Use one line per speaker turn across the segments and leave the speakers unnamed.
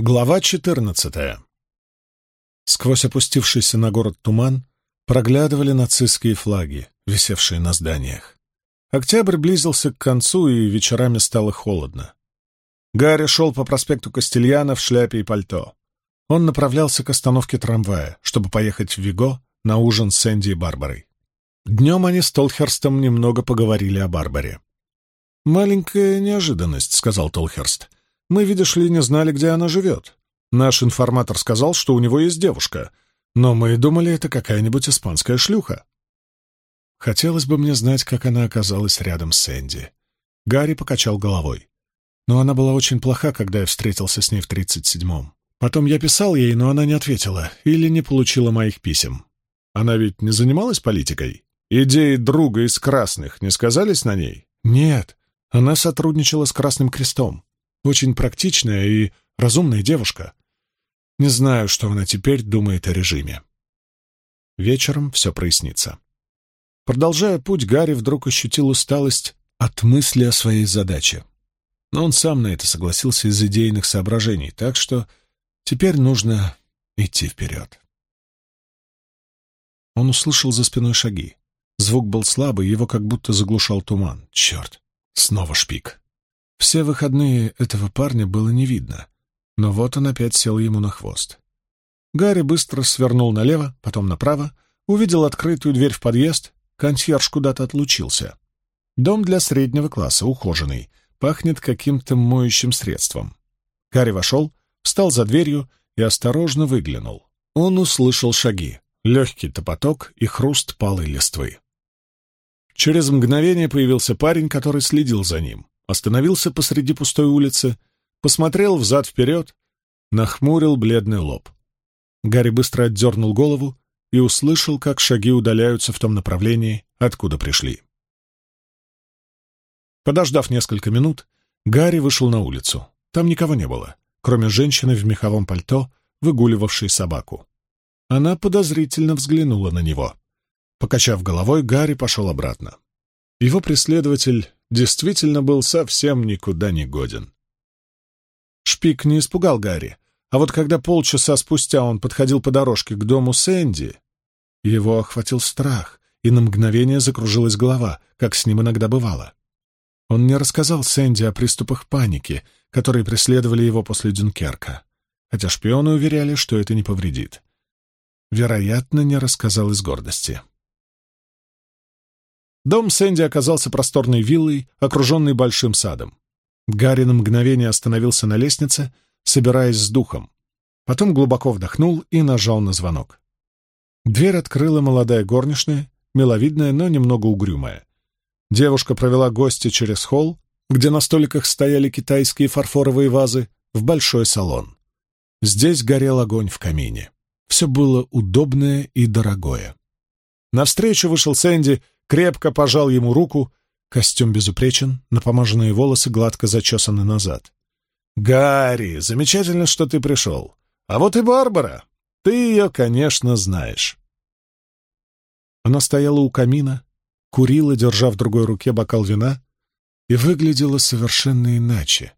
Глава 14. Сквозь опустившийся на город туман проглядывали нацистские флаги, висевшие на зданиях. Октябрь близился к концу, и вечерами стало холодно. Гарри шел по проспекту Кастильяна в шляпе и пальто. Он направлялся к остановке трамвая, чтобы поехать в Виго на ужин с Энди и Барбарой. Днем они с Толхерстом немного поговорили о Барбаре. «Маленькая неожиданность», — сказал Толхерст. Мы, видишь ли, не знали, где она живет. Наш информатор сказал, что у него есть девушка, но мы думали, это какая-нибудь испанская шлюха. Хотелось бы мне знать, как она оказалась рядом с Энди. Гарри покачал головой. Но она была очень плоха, когда я встретился с ней в тридцать седьмом. Потом я писал ей, но она не ответила или не получила моих писем. Она ведь не занималась политикой? Идеи друга из красных не сказались на ней? Нет, она сотрудничала с Красным Крестом. Очень практичная и разумная девушка. Не знаю, что она теперь думает о режиме. Вечером все прояснится. Продолжая путь, Гарри вдруг ощутил усталость от мысли о своей задаче. Но он сам на это согласился из идейных соображений, так что теперь нужно идти вперед. Он услышал за спиной шаги. Звук был слабый, его как будто заглушал туман. Черт, снова шпик. Все выходные этого парня было не видно, но вот он опять сел ему на хвост. Гарри быстро свернул налево, потом направо, увидел открытую дверь в подъезд, консьерж куда-то отлучился. Дом для среднего класса, ухоженный, пахнет каким-то моющим средством. Гарри вошел, встал за дверью и осторожно выглянул. Он услышал шаги, легкий топоток и хруст палой листвы. Через мгновение появился парень, который следил за ним остановился посреди пустой улицы, посмотрел взад-вперед, нахмурил бледный лоб. Гарри быстро отдернул голову и услышал, как шаги удаляются в том направлении, откуда пришли. Подождав несколько минут, Гарри вышел на улицу. Там никого не было, кроме женщины в меховом пальто, выгуливавшей собаку. Она подозрительно взглянула на него. Покачав головой, Гарри пошел обратно. Его преследователь действительно был совсем никуда не годен. Шпик не испугал Гарри, а вот когда полчаса спустя он подходил по дорожке к дому Сэнди, его охватил страх, и на мгновение закружилась голова, как с ним иногда бывало. Он не рассказал Сэнди о приступах паники, которые преследовали его после Дюнкерка, хотя шпионы уверяли, что это не повредит. Вероятно, не рассказал из гордости. Дом Сэнди оказался просторной виллой, окруженной большим садом. Гарри на мгновение остановился на лестнице, собираясь с духом. Потом глубоко вдохнул и нажал на звонок. Дверь открыла молодая горничная, миловидная, но немного угрюмая. Девушка провела гостя через холл, где на столиках стояли китайские фарфоровые вазы, в большой салон. Здесь горел огонь в камине. Все было удобное и дорогое. Навстречу вышел Сэнди крепко пожал ему руку, костюм безупречен, напомаженные волосы гладко зачесаны назад. «Гарри, замечательно, что ты пришел. А вот и Барбара. Ты ее, конечно, знаешь». Она стояла у камина, курила, держа в другой руке бокал вина, и выглядела совершенно иначе.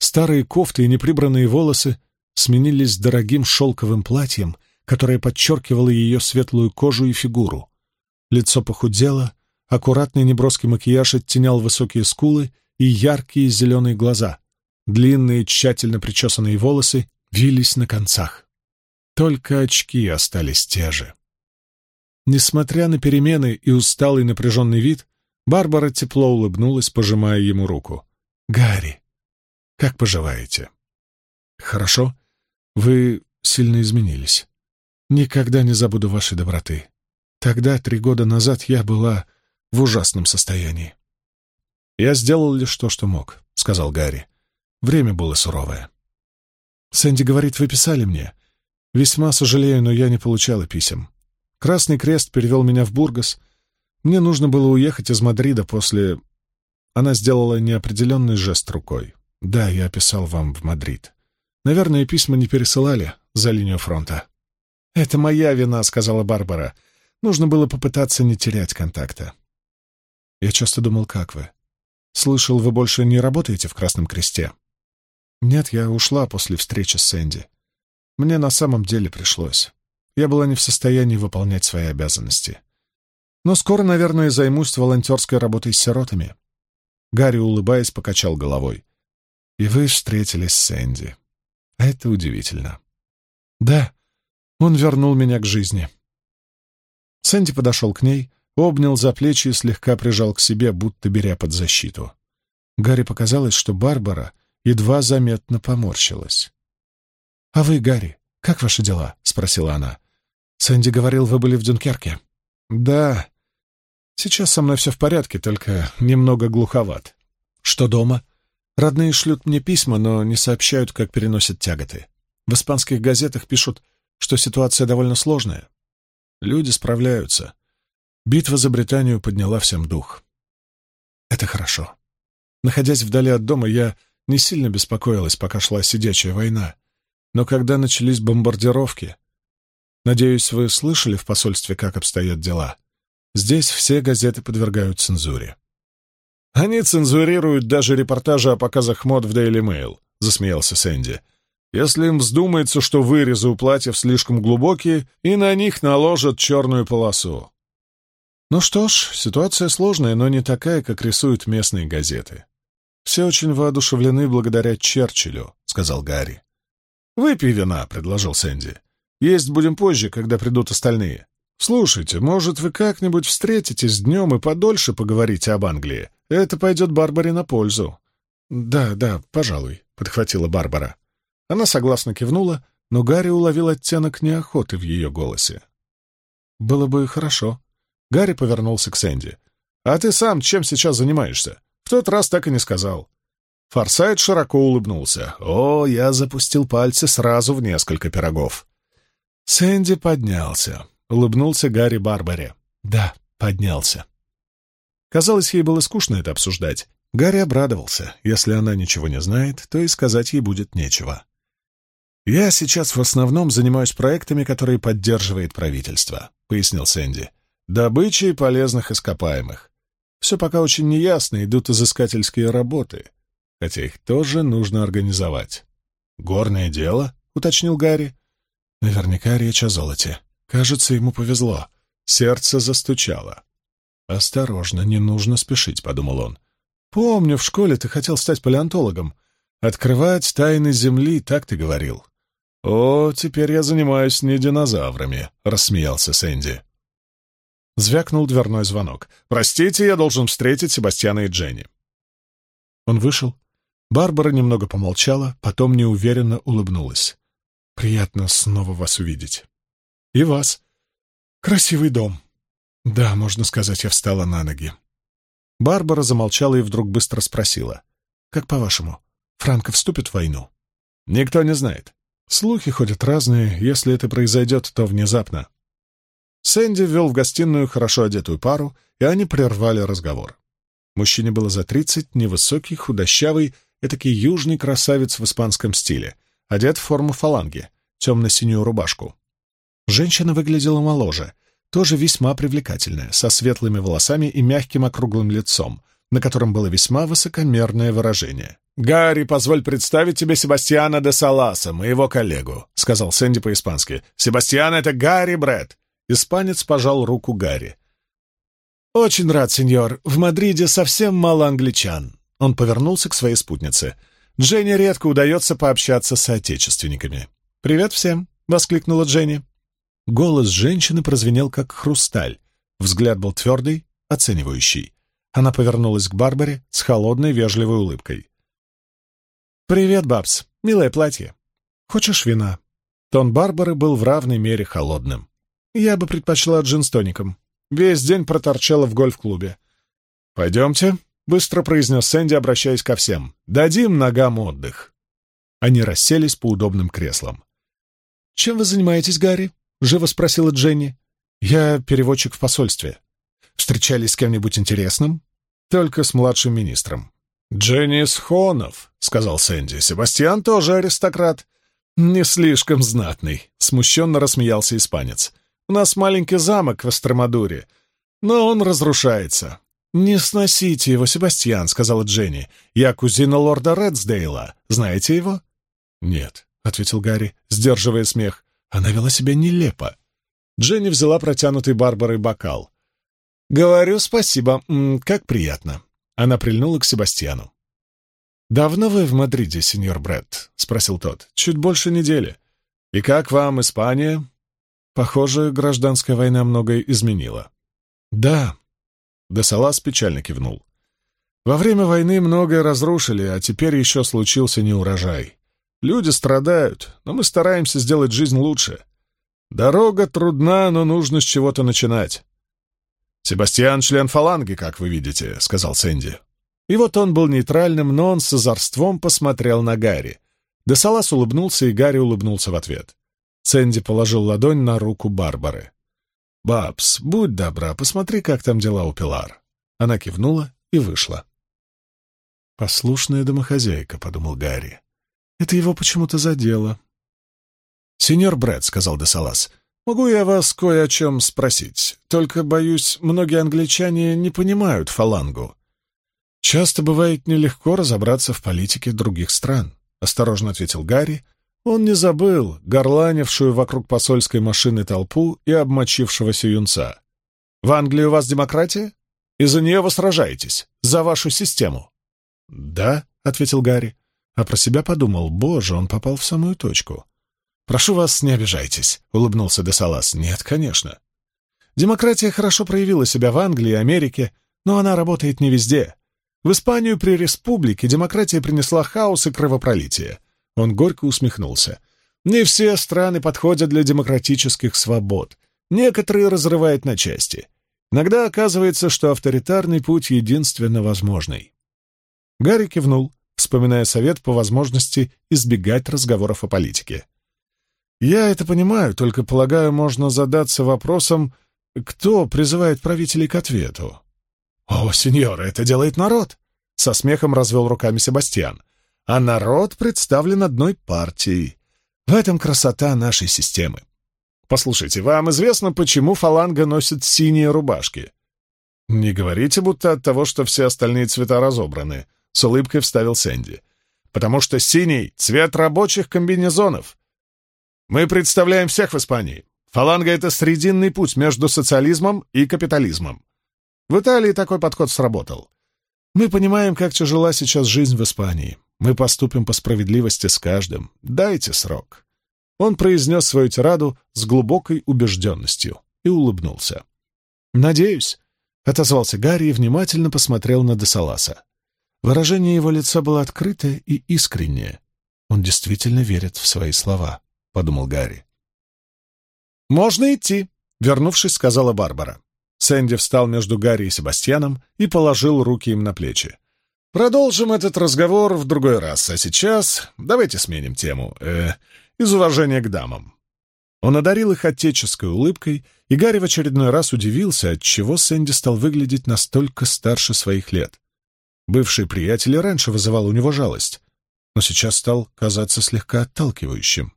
Старые кофты и неприбранные волосы сменились дорогим шелковым платьем, которое подчеркивало ее светлую кожу и фигуру. Лицо похудело, аккуратный неброский макияж оттенял высокие скулы и яркие зеленые глаза. Длинные, тщательно причесанные волосы вились на концах. Только очки остались те же. Несмотря на перемены и усталый напряженный вид, Барбара тепло улыбнулась, пожимая ему руку. «Гарри, как поживаете?» «Хорошо. Вы сильно изменились. Никогда не забуду вашей доброты. Тогда, три года назад, я была в ужасном состоянии. «Я сделал лишь то, что мог», — сказал Гарри. Время было суровое. «Сэнди говорит, вы писали мне. Весьма сожалею, но я не получала писем. Красный Крест перевел меня в Бургас. Мне нужно было уехать из Мадрида после...» Она сделала неопределенный жест рукой. «Да, я писал вам в Мадрид. Наверное, письма не пересылали за линию фронта». «Это моя вина», — сказала Барбара. Нужно было попытаться не терять контакта. Я часто думал, как вы. Слышал, вы больше не работаете в Красном Кресте. Нет, я ушла после встречи с Сэнди. Мне на самом деле пришлось. Я была не в состоянии выполнять свои обязанности. Но скоро, наверное, займусь волонтерской работой с сиротами. Гарри, улыбаясь, покачал головой. И вы встретились с Сэнди. Это удивительно. Да, он вернул меня к жизни. Сэнди подошел к ней, обнял за плечи и слегка прижал к себе, будто беря под защиту. Гарри показалось, что Барбара едва заметно поморщилась. «А вы, Гарри, как ваши дела?» — спросила она. «Сэнди говорил, вы были в Дюнкерке». «Да. Сейчас со мной все в порядке, только немного глуховат. Что дома?» «Родные шлют мне письма, но не сообщают, как переносят тяготы. В испанских газетах пишут, что ситуация довольно сложная. Люди справляются. Битва за Британию подняла всем дух. Это хорошо. Находясь вдали от дома, я не сильно беспокоилась, пока шла сидячая война. Но когда начались бомбардировки... Надеюсь, вы слышали в посольстве, как обстоят дела. Здесь все газеты подвергают цензуре. «Они цензурируют даже репортажи о показах мод в Daily Mail», — засмеялся Сэнди. «Если им вздумается, что вырезы у платьев слишком глубокие, и на них наложат черную полосу». Ну что ж, ситуация сложная, но не такая, как рисуют местные газеты. «Все очень воодушевлены благодаря Черчиллю», — сказал Гарри. «Выпей вина», — предложил Сэнди. «Есть будем позже, когда придут остальные. Слушайте, может, вы как-нибудь встретитесь днем и подольше поговорите об Англии? Это пойдет Барбаре на пользу». «Да, да, пожалуй», — подхватила Барбара. Она согласно кивнула, но Гарри уловил оттенок неохоты в ее голосе. «Было бы хорошо». Гарри повернулся к Сэнди. «А ты сам чем сейчас занимаешься? В тот раз так и не сказал». Форсайт широко улыбнулся. «О, я запустил пальцы сразу в несколько пирогов». Сэнди поднялся. Улыбнулся Гарри Барбаре. «Да, поднялся». Казалось, ей было скучно это обсуждать. Гарри обрадовался. Если она ничего не знает, то и сказать ей будет нечего. «Я сейчас в основном занимаюсь проектами, которые поддерживает правительство», — пояснил Сэнди. «Добычей полезных ископаемых. Все пока очень неясно, идут изыскательские работы, хотя их тоже нужно организовать. «Горное дело?» — уточнил Гарри. Наверняка речь о золоте. Кажется, ему повезло. Сердце застучало. «Осторожно, не нужно спешить», — подумал он. «Помню, в школе ты хотел стать палеонтологом. Открывать тайны Земли, так ты говорил». «О, теперь я занимаюсь не динозаврами», — рассмеялся Сэнди. Звякнул дверной звонок. «Простите, я должен встретить Себастьяна и Дженни». Он вышел. Барбара немного помолчала, потом неуверенно улыбнулась. «Приятно снова вас увидеть». «И вас. Красивый дом». «Да, можно сказать, я встала на ноги». Барбара замолчала и вдруг быстро спросила. «Как по-вашему, Франко вступит в войну?» «Никто не знает. Слухи ходят разные. Если это произойдет, то внезапно. Сэнди ввел в гостиную хорошо одетую пару, и они прервали разговор. Мужчине было за тридцать, невысокий, худощавый, этакий южный красавец в испанском стиле, одет в форму фаланги, темно-синюю рубашку. Женщина выглядела моложе, тоже весьма привлекательная, со светлыми волосами и мягким округлым лицом, на котором было весьма высокомерное выражение. «Гарри, позволь представить тебе Себастьяна де Саласа, моего коллегу», — сказал Сэнди по-испански. «Себастьян — это Гарри Брэд, Испанец пожал руку Гарри. «Очень рад, сеньор. В Мадриде совсем мало англичан». Он повернулся к своей спутнице. Дженни редко удается пообщаться с соотечественниками. «Привет всем!» — воскликнула Дженни. Голос женщины прозвенел, как хрусталь. Взгляд был твердый, оценивающий. Она повернулась к Барбаре с холодной, вежливой улыбкой. «Привет, Бабс. Милое платье. Хочешь вина?» Тон Барбары был в равной мере холодным. Я бы предпочла джин с тоником. Весь день проторчала в гольф-клубе. «Пойдемте», — быстро произнес Сэнди, обращаясь ко всем. «Дадим ногам отдых». Они расселись по удобным креслам. «Чем вы занимаетесь, Гарри?» — живо спросила Дженни. «Я переводчик в посольстве. Встречались с кем-нибудь интересным?» «Только с младшим министром». «Дженни Схонов», — сказал Сэнди. «Себастьян тоже аристократ». «Не слишком знатный», — смущенно рассмеялся испанец. У нас маленький замок в Астромадуре, но он разрушается. «Не сносите его, Себастьян», — сказала Дженни. «Я кузина лорда Редсдейла. Знаете его?» «Нет», — ответил Гарри, сдерживая смех. Она вела себя нелепо. Дженни взяла протянутый Барбарой бокал. «Говорю спасибо. Как приятно». Она прильнула к Себастьяну. «Давно вы в Мадриде, сеньор Бретт?» — спросил тот. «Чуть больше недели. И как вам Испания?» «Похоже, гражданская война многое изменила». «Да». Десалас печально кивнул. «Во время войны многое разрушили, а теперь еще случился неурожай. Люди страдают, но мы стараемся сделать жизнь лучше. Дорога трудна, но нужно с чего-то начинать. «Себастьян — член фаланги, как вы видите», — сказал Сэнди. И вот он был нейтральным, но он с озорством посмотрел на Гарри. Десалас улыбнулся, и Гарри улыбнулся в ответ. Сэнди положил ладонь на руку Барбары. «Бабс, будь добра, посмотри, как там дела у Пилар». Она кивнула и вышла. «Послушная домохозяйка», — подумал Гарри. «Это его почему-то задело». «Сеньор Брэд», — сказал Десалас, Могу я вас кое о чем спросить? Только, боюсь, многие англичане не понимают фалангу. Часто бывает нелегко разобраться в политике других стран, — осторожно ответил Гарри. Он не забыл горланившую вокруг посольской машины толпу и обмочившегося юнца. «В Англии у вас демократия? И за нее вы сражаетесь, за вашу систему?» «Да», — ответил Гарри, а про себя подумал, «Боже, он попал в самую точку». «Прошу вас, не обижайтесь», — улыбнулся Десалас. «Нет, конечно. Демократия хорошо проявила себя в Англии и Америке, но она работает не везде. В Испанию при республике демократия принесла хаос и кровопролитие». Он горько усмехнулся. «Не все страны подходят для демократических свобод. Некоторые разрывают на части. Иногда оказывается, что авторитарный путь единственно возможный». Гарри кивнул, вспоминая совет по возможности избегать разговоров о политике. Я это понимаю, только, полагаю, можно задаться вопросом, кто призывает правителей к ответу. «О, сеньор, это делает народ!» — со смехом развел руками Себастьян. «А народ представлен одной партией. В этом красота нашей системы. Послушайте, вам известно, почему фаланга носит синие рубашки?» «Не говорите, будто от того, что все остальные цвета разобраны», — с улыбкой вставил Сэнди. «Потому что синий — цвет рабочих комбинезонов, мы представляем всех в Испании. Фаланга — это срединный путь между социализмом и капитализмом. В Италии такой подход сработал. Мы понимаем, как тяжела сейчас жизнь в Испании. Мы поступим по справедливости с каждым. Дайте срок». Он произнес свою тираду с глубокой убежденностью и улыбнулся. «Надеюсь», — отозвался Гарри и внимательно посмотрел на Десаласа. Выражение его лица было открытое и искреннее. Он действительно верит в свои слова. — подумал Гарри. «Можно идти», — вернувшись, сказала Барбара. Сэнди встал между Гарри и Себастьяном и положил руки им на плечи. «Продолжим этот разговор в другой раз, а сейчас давайте сменим тему, э, из уважения к дамам». Он одарил их отеческой улыбкой, и Гарри в очередной раз удивился, отчего Сэнди стал выглядеть настолько старше своих лет. Бывший приятель раньше вызывал у него жалость, но сейчас стал казаться слегка отталкивающим.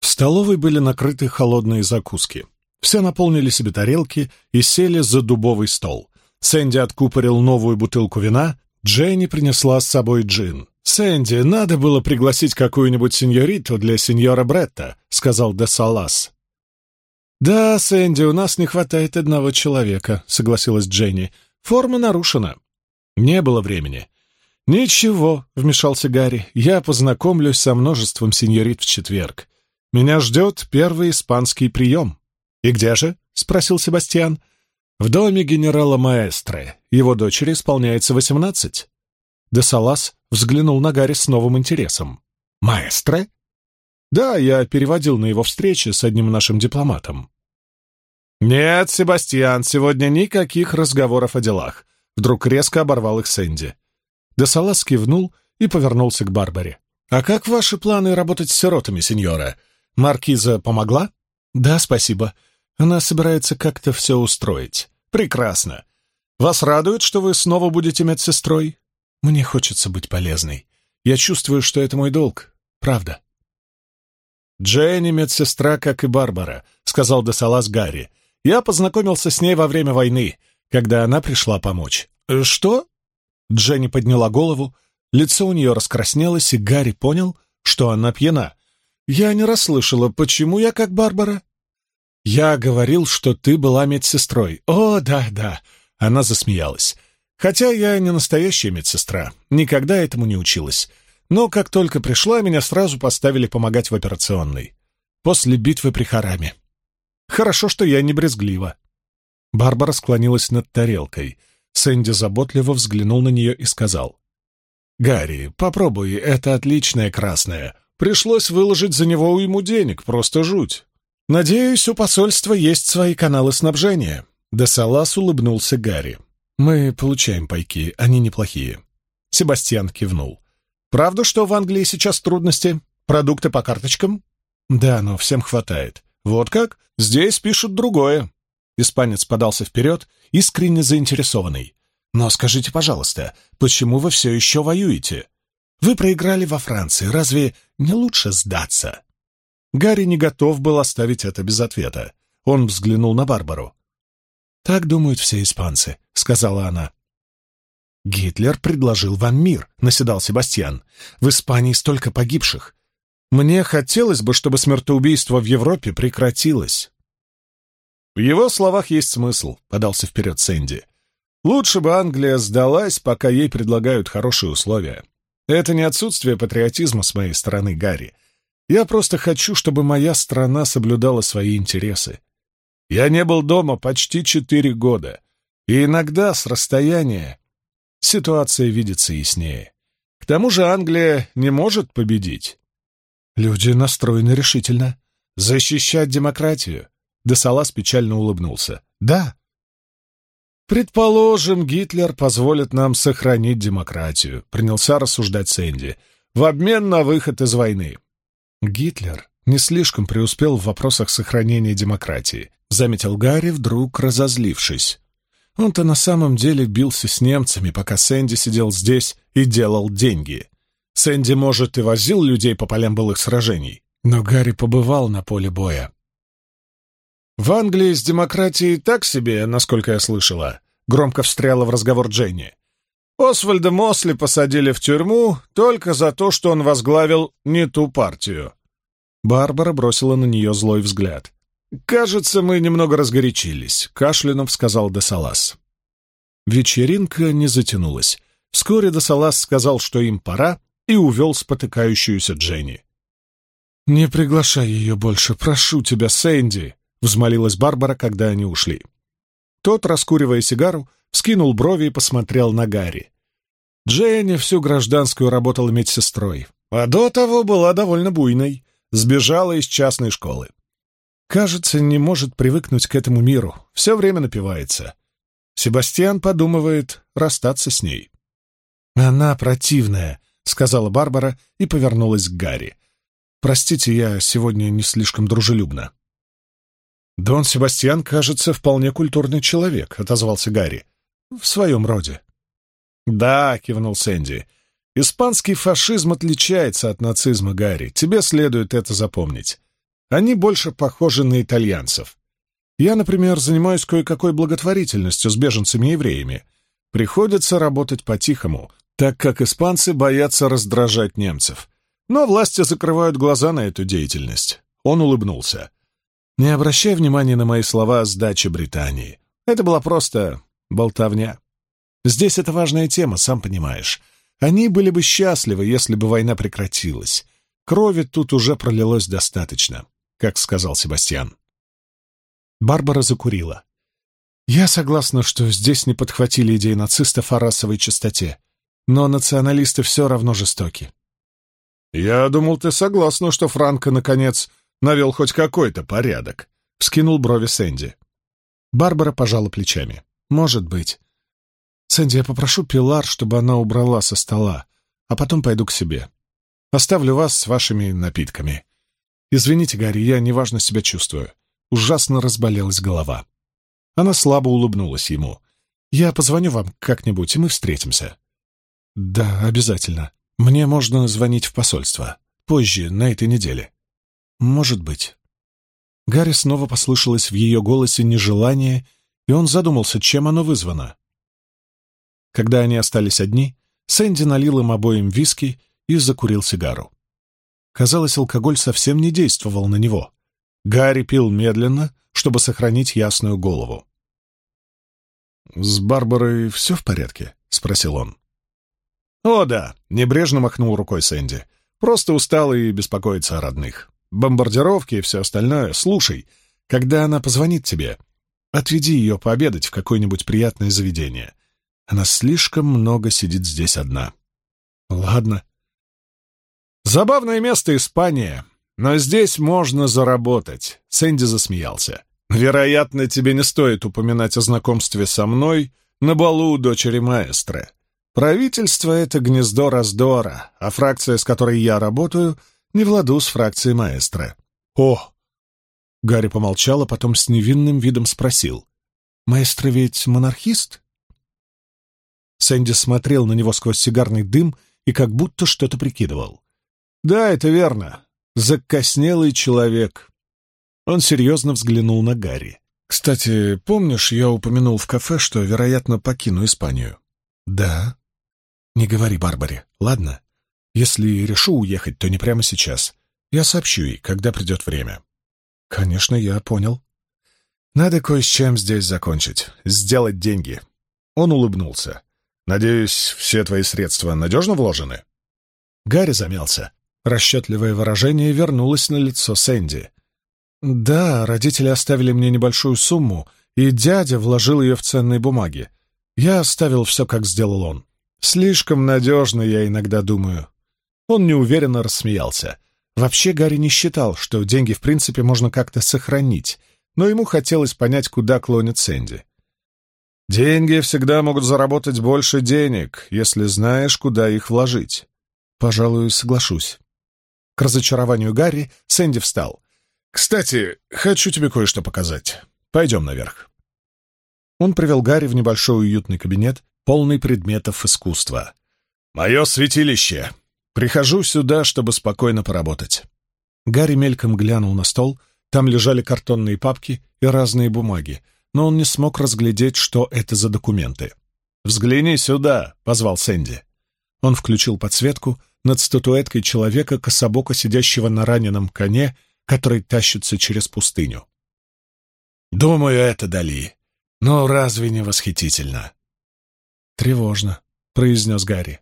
В столовой были накрыты холодные закуски. Все наполнили себе тарелки и сели за дубовый стол. Сэнди откупорил новую бутылку вина, Дженни принесла с собой джин. «Сэнди, надо было пригласить какую-нибудь сеньориту для сеньора Бретта», — сказал де Салас. «Да, Сэнди, у нас не хватает одного человека», — согласилась Дженни. «Форма нарушена». Не было времени. «Ничего», — вмешался Гарри, — «я познакомлюсь со множеством сеньорит в четверг. Меня ждет первый испанский прием. И где же? — спросил Себастьян. В доме генерала Маэстро. Его дочери исполняется восемнадцать. Де Салас взглянул на Гарри с новым интересом. «Маэстро?» «Да, я переводил на его встречи с одним нашим дипломатом». «Нет, Себастьян, сегодня никаких разговоров о делах», — вдруг резко оборвал их Сэнди. Де Салас кивнул и повернулся к Барбаре. «А как ваши планы работать с сиротами, сеньора? Маркиза помогла? Да, спасибо. Она собирается как-то все устроить. Прекрасно. Вас радует, что вы снова будете медсестрой? Мне хочется быть полезной. Я чувствую, что это мой долг. Правда. Дженни медсестра, как и Барбара, сказал Десалас Гарри. Я познакомился с ней во время войны. когда она пришла помочь. «Э, «Что?» Дженни подняла голову, лицо у нее раскраснелось, и Гарри понял, что она пьяна. «Я не расслышала, почему я как Барбара?» «Я говорил, что ты была медсестрой». «О, да, да», — она засмеялась. «Хотя я не настоящая медсестра, никогда этому не училась. Но как только пришла, меня сразу поставили помогать в операционной. После битвы при Хараме. Хорошо, что я не брезглива». Барбара склонилась над тарелкой. Сэнди заботливо взглянул на нее и сказал. «Гарри, попробуй, это отличное красное. Пришлось выложить за него уйму денег, просто жуть. Надеюсь, у посольства есть свои каналы снабжения». Десалас улыбнулся Гарри. «Мы получаем пайки, они неплохие». Себастьян кивнул. «Правда, что в Англии сейчас трудности? Продукты по карточкам?» «Да, но всем хватает». «Вот как? Здесь пишут другое». Испанец подался вперед, искренне заинтересованный. «Но скажите, пожалуйста, почему вы все еще воюете? Вы проиграли во Франции, разве не лучше сдаться?» Гарри не готов был оставить это без ответа. Он взглянул на Барбару. «Так думают все испанцы», — сказала она. «Гитлер предложил вам мир», — наседал Себастьян. «В Испании столько погибших. Мне хотелось бы, чтобы смертоубийство в Европе прекратилось». «В его словах есть смысл», — подался вперед Сэнди. «Лучше бы Англия сдалась, пока ей предлагают хорошие условия. Это не отсутствие патриотизма с моей стороны, Гарри. Я просто хочу, чтобы моя страна соблюдала свои интересы. Я не был дома почти четыре года, и иногда с расстояния ситуация видится яснее. К тому же Англия не может победить. Люди настроены решительно. Защищать демократию. Десалас печально улыбнулся. Да. Предположим, Гитлер позволит нам сохранить демократию, принялся рассуждать Сэнди, в обмен на выход из войны. Гитлер не слишком преуспел в вопросах сохранения демократии, заметил Гарри, вдруг разозлившись. Он-то на самом деле бился с немцами, пока Сэнди сидел здесь и делал деньги. Сэнди, может, и возил людей по полям былых сражений, но Гарри побывал на поле боя. «В Англии с демократией так себе, насколько я слышала», — громко встряла в разговор Дженни. «Освальда Мосли посадили в тюрьму только за то, что он возглавил не ту партию». Барбара бросила на нее злой взгляд. «Кажется, мы немного разгорячились», — кашлянув сказал Десалас. Вечеринка не затянулась. Вскоре Десалас сказал, что им пора, и увел спотыкающуюся Дженни. «Не приглашай ее больше, прошу тебя, Сэнди», — взмолилась Барбара, когда они ушли. Тот, раскуривая сигару, вскинул брови и посмотрел на Гарри. Дженни всю гражданскую работала медсестрой, а до того была довольно буйной, сбежала из частной школы. Кажется, не может привыкнуть к этому миру, все время напивается. Себастьян подумывает расстаться с ней. «Она противная», — сказала Барбара и повернулась к Гарри. «Простите, я сегодня не слишком дружелюбна». «Дон Себастьян, кажется, вполне культурный человек», — отозвался Гарри. «В своем роде». «Да», — кивнул Сэнди. «Испанский фашизм отличается от нацизма, Гарри. Тебе следует это запомнить. Они больше похожи на итальянцев. Я, например, занимаюсь кое-какой благотворительностью с беженцами-евреями. Приходится работать по-тихому, так как испанцы боятся раздражать немцев. Но власти закрывают глаза на эту деятельность. Он улыбнулся. Не обращай внимания на мои слова о сдаче Британии. Это была просто болтовня. Здесь это важная тема, сам понимаешь. Они были бы счастливы, если бы война прекратилась. Крови тут уже пролилось достаточно как сказал Себастьян. Барбара закурила. «Я согласна, что здесь не подхватили идеи нацистов о расовой чистоте, но националисты все равно жестоки». «Я думал, ты согласна, что Франко, наконец, навел хоть какой-то порядок», — вскинул брови Сэнди. Барбара пожала плечами. «Может быть. Сэнди, я попрошу Пилар, чтобы она убрала со стола, а потом пойду к себе. Оставлю вас с вашими напитками. «Извините, Гарри, я неважно себя чувствую. Ужасно разболелась голова». Она слабо улыбнулась ему. «Я позвоню вам как-нибудь, и мы встретимся». «Да, обязательно. Мне можно звонить в посольство. Позже, на этой неделе». «Может быть». Гарри снова послышалось в ее голосе нежелание и он задумался, чем оно вызвано. Когда они остались одни, Сэнди налил им обоим виски и закурил сигару. Казалось, алкоголь совсем не действовал на него. Гарри пил медленно, чтобы сохранить ясную голову. «С Барбарой все в порядке?» — спросил он. «О, да», — небрежно махнул рукой Сэнди. «Просто устал и беспокоится о родных. Бомбардировки и все остальное. Слушай, когда она позвонит тебе, отведи ее пообедать в какое-нибудь приятное заведение. Она слишком много сидит здесь одна». «Ладно». «Забавное место Испания, но здесь можно заработать», — Сэнди засмеялся. «Вероятно, тебе не стоит упоминать о знакомстве со мной на балу у дочери маэстро. Правительство — это гнездо раздора, а фракция, с которой я работаю, не в ладу с фракцией маэстро. О! Гарри помолчал, а потом с невинным видом спросил. «Маэстро ведь монархист?» Сэнди смотрел на него сквозь сигарный дым и как будто что-то прикидывал. «Да, это верно. Закоснелый человек». Он серьезно взглянул на Гарри. «Кстати, помнишь, я упомянул в кафе, что, вероятно, покину Испанию?» «Да», не говори Барбаре, ладно? Если решу уехать, то не прямо сейчас. Я сообщу ей, когда придет время. Конечно, я понял. Надо кое с чем здесь закончить. Сделать деньги. Он улыбнулся. Надеюсь, все твои средства надежно вложены? Гарри замялся. Расчетливое выражение вернулось на лицо Сэнди. «Да, родители оставили мне небольшую сумму, и дядя вложил ее в ценные бумаги. Я оставил все, как сделал он. Слишком надежно, я иногда думаю. Он неуверенно рассмеялся. Вообще Гарри не считал, что деньги в принципе можно как-то сохранить, но ему хотелось понять, куда клонит Сэнди. Деньги всегда могут заработать больше денег, если знаешь, куда их вложить. Пожалуй, соглашусь. К разочарованию Гарри Сэнди встал. «Кстати, хочу тебе кое-что показать. Пойдем наверх». Он привел Гарри в небольшой уютный кабинет, полный предметов искусства. «Мое святилище! Прихожу сюда, чтобы спокойно поработать». Гарри мельком глянул на стол, там лежали картонные папки и разные бумаги, но он не смог разглядеть, что это за документы. «Взгляни сюда!» — позвал Сэнди. Он включил подсветку над статуэткой человека, кособоко сидящего на раненом коне, который тащится через пустыню. «Думаю, это Дали. Но разве не восхитительно?» «Тревожно», — произнес Гарри.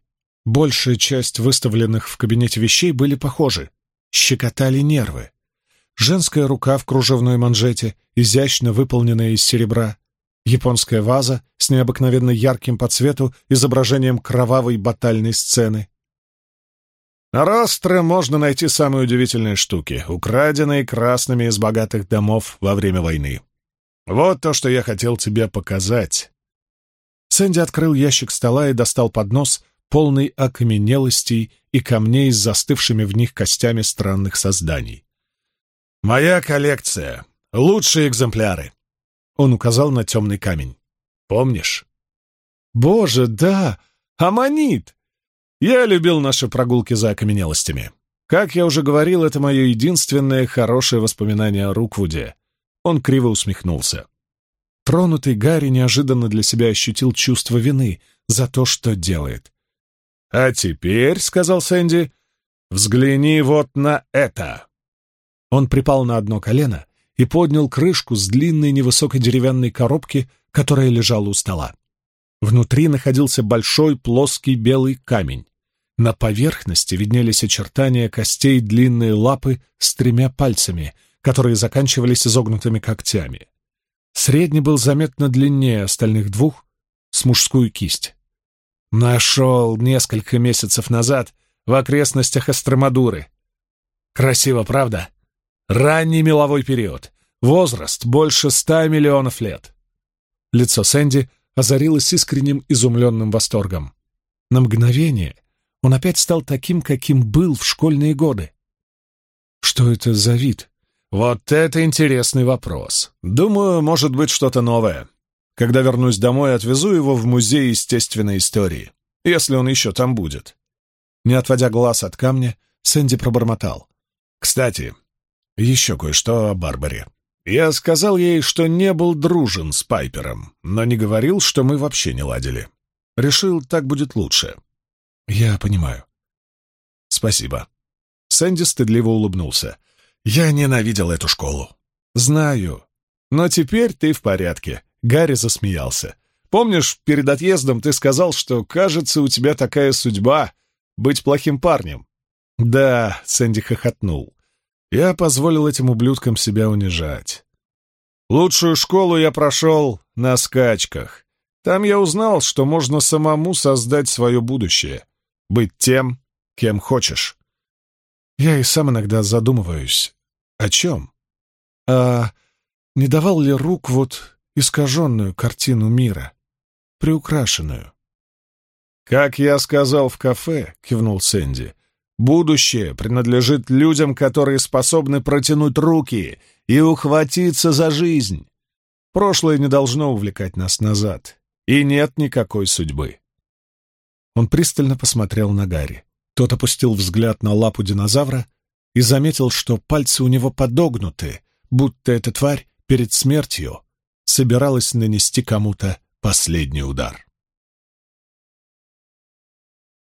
Большая часть выставленных в кабинете вещей были похожи. Щекотали нервы. Женская рука в кружевной манжете, изящно выполненная из серебра. Японская ваза с необыкновенно ярким по цвету изображением кровавой батальной сцены. На Ростре можно найти самые удивительные штуки, украденные красными из богатых домов во время войны. Вот то, что я хотел тебе показать. Сэнди открыл ящик стола и достал поднос, полный окаменелостей и камней с застывшими в них костями странных созданий. «Моя коллекция. Лучшие экземпляры!» Он указал на темный камень. «Помнишь?» «Боже, да! Амmonит!» Я любил наши прогулки за окаменелостями. Как я уже говорил, это мое единственное хорошее воспоминание о Руквуде. Он криво усмехнулся. Тронутый Гарри неожиданно для себя ощутил чувство вины за то, что делает. «А теперь», — сказал Сэнди, — «взгляни вот на это». Он припал на одно колено и поднял крышку с длинной невысокой деревянной коробки, которая лежала у стола. Внутри находился большой плоский белый камень. На поверхности виднелись очертания костей длинные лапы с тремя пальцами, которые заканчивались изогнутыми когтями. Средний был заметно длиннее остальных двух, с мужскую кисть. Нашел несколько месяцев назад в окрестностях Астромадуры. Красиво, правда? Ранний меловой период. Возраст больше ста миллионов лет. Лицо Сэнди озарилось искренним изумленным восторгом. На мгновение он опять стал таким, каким был в школьные годы. Что это за вид? Вот это интересный вопрос. Думаю, может быть что-то новое. Когда вернусь домой, отвезу его в музей естественной истории, если он еще там будет. Не отводя глаз от камня, Сэнди пробормотал. Кстати, еще кое-что о Барбаре. Я сказал ей, что не был дружен с Пайпером, но не говорил, что мы вообще не ладили. Решил, так будет лучше. Я понимаю. Спасибо. Сэнди стыдливо улыбнулся. Я ненавидел эту школу. Знаю. Но теперь ты в порядке. Гарри засмеялся. Помнишь, перед отъездом ты сказал, что, кажется, у тебя такая судьба — быть плохим парнем? Да, Сэнди хохотнул. Я позволил этим ублюдкам себя унижать. Лучшую школу я прошел на скачках. Там я узнал, что можно самому создать свое будущее, быть тем, кем хочешь. Я и сам иногда задумываюсь. О чем? А не давал ли рук вот искаженную картину мира, приукрашенную? «Как я сказал в кафе», — кивнул Сэнди, — «будущее принадлежит людям, которые способны протянуть руки и ухватиться за жизнь. Прошлое не должно увлекать нас назад, и нет никакой судьбы». Он пристально посмотрел на Гарри. Тот опустил взгляд на лапу динозавра и заметил, что пальцы у него подогнуты, будто эта тварь перед смертью собиралась нанести кому-то последний удар.